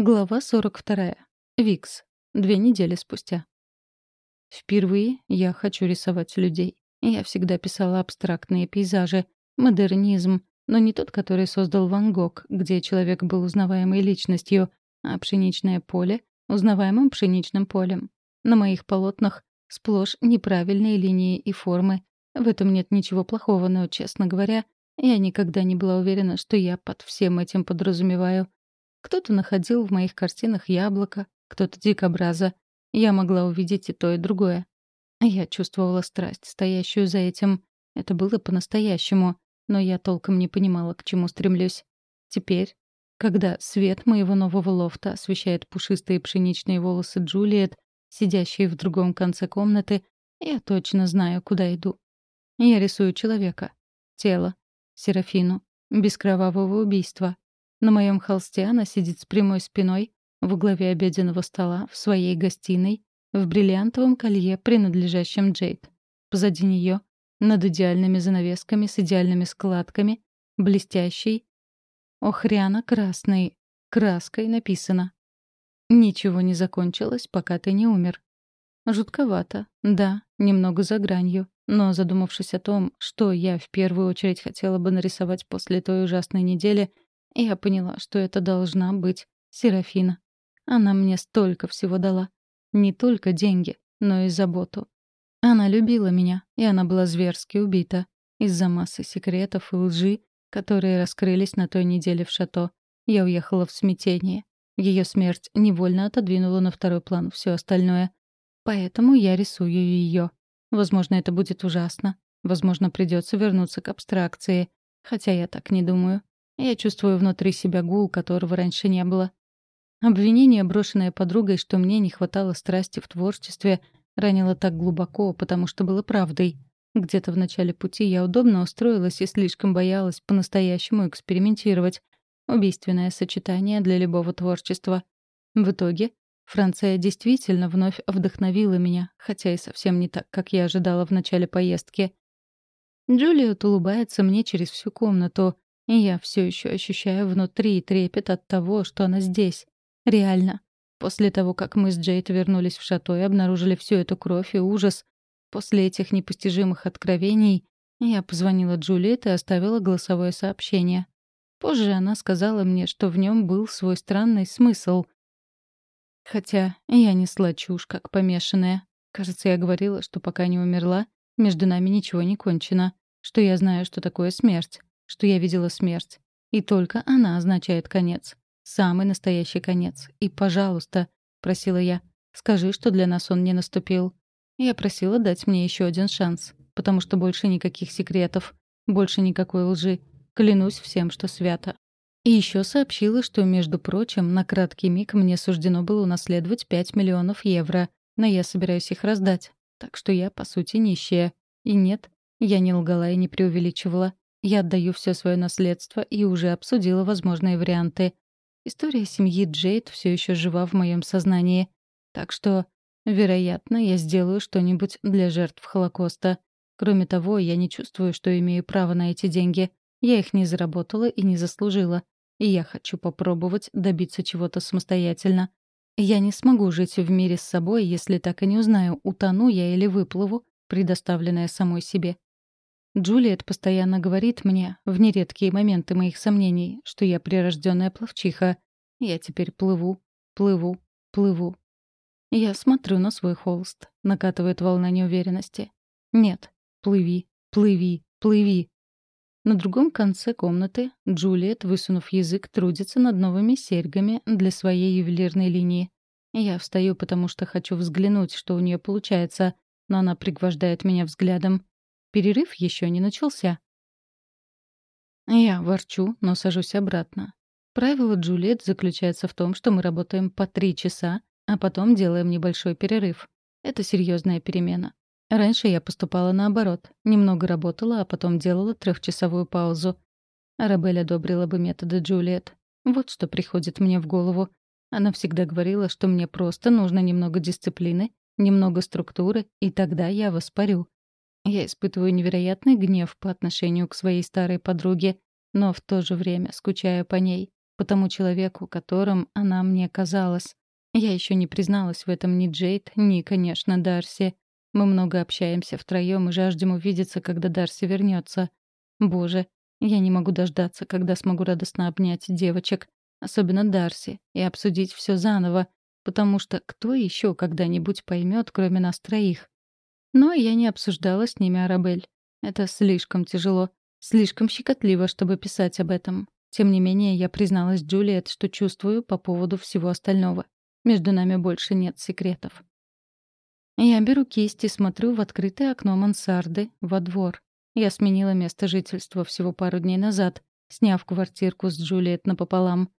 Глава 42. Викс. Две недели спустя. Впервые я хочу рисовать людей. Я всегда писала абстрактные пейзажи, модернизм, но не тот, который создал Ван Гог, где человек был узнаваемой личностью, а пшеничное поле — узнаваемым пшеничным полем. На моих полотнах сплошь неправильные линии и формы. В этом нет ничего плохого, но, честно говоря, я никогда не была уверена, что я под всем этим подразумеваю — кто-то находил в моих картинах яблоко, кто-то дикобраза. Я могла увидеть и то, и другое. Я чувствовала страсть, стоящую за этим. Это было по-настоящему, но я толком не понимала, к чему стремлюсь. Теперь, когда свет моего нового лофта освещает пушистые пшеничные волосы Джулиет, сидящие в другом конце комнаты, я точно знаю, куда иду. Я рисую человека, тело, Серафину, без кровавого убийства, на моем холсте она сидит с прямой спиной в главе обеденного стола в своей гостиной в бриллиантовом колье, принадлежащем Джейд. Позади нее, над идеальными занавесками с идеальными складками, блестящий, охряно-красной краской написано «Ничего не закончилось, пока ты не умер». Жутковато, да, немного за гранью, но задумавшись о том, что я в первую очередь хотела бы нарисовать после той ужасной недели — я поняла, что это должна быть Серафина. Она мне столько всего дала. Не только деньги, но и заботу. Она любила меня, и она была зверски убита. Из-за массы секретов и лжи, которые раскрылись на той неделе в шато, я уехала в смятение. Ее смерть невольно отодвинула на второй план все остальное. Поэтому я рисую ее. Возможно, это будет ужасно. Возможно, придется вернуться к абстракции. Хотя я так не думаю. Я чувствую внутри себя гул, которого раньше не было. Обвинение, брошенное подругой, что мне не хватало страсти в творчестве, ранило так глубоко, потому что было правдой. Где-то в начале пути я удобно устроилась и слишком боялась по-настоящему экспериментировать. Убийственное сочетание для любого творчества. В итоге Франция действительно вновь вдохновила меня, хотя и совсем не так, как я ожидала в начале поездки. Джулиет улыбается мне через всю комнату, и я все еще ощущаю внутри трепет от того, что она здесь. Реально. После того, как мы с Джейд вернулись в шато и обнаружили всю эту кровь и ужас, после этих непостижимых откровений, я позвонила Джулиет и оставила голосовое сообщение. Позже она сказала мне, что в нем был свой странный смысл. Хотя я несла чушь, как помешанная. Кажется, я говорила, что пока не умерла, между нами ничего не кончено, что я знаю, что такое смерть что я видела смерть. И только она означает конец. Самый настоящий конец. И, пожалуйста, — просила я, — скажи, что для нас он не наступил. Я просила дать мне еще один шанс, потому что больше никаких секретов, больше никакой лжи. Клянусь всем, что свято. И еще сообщила, что, между прочим, на краткий миг мне суждено было унаследовать 5 миллионов евро, но я собираюсь их раздать. Так что я, по сути, нищая. И нет, я не лгала и не преувеличивала. Я отдаю все свое наследство и уже обсудила возможные варианты. История семьи Джейд все еще жива в моем сознании. Так что, вероятно, я сделаю что-нибудь для жертв Холокоста. Кроме того, я не чувствую, что имею право на эти деньги. Я их не заработала и не заслужила. И я хочу попробовать добиться чего-то самостоятельно. Я не смогу жить в мире с собой, если так и не узнаю, утону я или выплыву, предоставленная самой себе. Джулиет постоянно говорит мне, в нередкие моменты моих сомнений, что я прирожденная пловчиха. Я теперь плыву, плыву, плыву. Я смотрю на свой холст. Накатывает волна неуверенности. Нет, плыви, плыви, плыви. На другом конце комнаты Джулиет, высунув язык, трудится над новыми серьгами для своей ювелирной линии. Я встаю, потому что хочу взглянуть, что у нее получается, но она пригвождает меня взглядом. Перерыв еще не начался. Я ворчу, но сажусь обратно. Правило Джульет заключается в том, что мы работаем по три часа, а потом делаем небольшой перерыв. Это серьезная перемена. Раньше я поступала наоборот. Немного работала, а потом делала трехчасовую паузу. Арабель одобрила бы методы Джульет. Вот что приходит мне в голову. Она всегда говорила, что мне просто нужно немного дисциплины, немного структуры, и тогда я воспарю. Я испытываю невероятный гнев по отношению к своей старой подруге, но в то же время скучаю по ней. по тому человеку, которым она мне казалась. Я еще не призналась в этом ни Джейд, ни, конечно, Дарси. Мы много общаемся втроем и жаждем увидеться, когда Дарси вернется. Боже, я не могу дождаться, когда смогу радостно обнять девочек, особенно Дарси, и обсудить все заново, потому что кто еще когда-нибудь поймет, кроме нас троих? Но я не обсуждала с ними Арабель. Это слишком тяжело, слишком щекотливо, чтобы писать об этом. Тем не менее, я призналась Джулиет, что чувствую по поводу всего остального. Между нами больше нет секретов. Я беру кисть и смотрю в открытое окно мансарды, во двор. Я сменила место жительства всего пару дней назад, сняв квартирку с Джулиет напополам.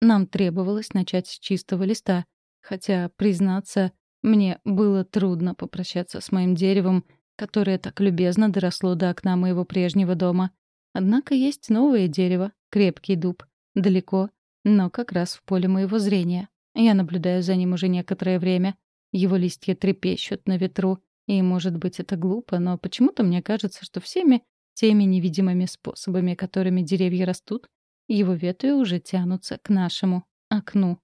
Нам требовалось начать с чистого листа, хотя, признаться, мне было трудно попрощаться с моим деревом, которое так любезно доросло до окна моего прежнего дома. Однако есть новое дерево, крепкий дуб, далеко, но как раз в поле моего зрения. Я наблюдаю за ним уже некоторое время. Его листья трепещут на ветру, и, может быть, это глупо, но почему-то мне кажется, что всеми теми невидимыми способами, которыми деревья растут, его ветви уже тянутся к нашему окну.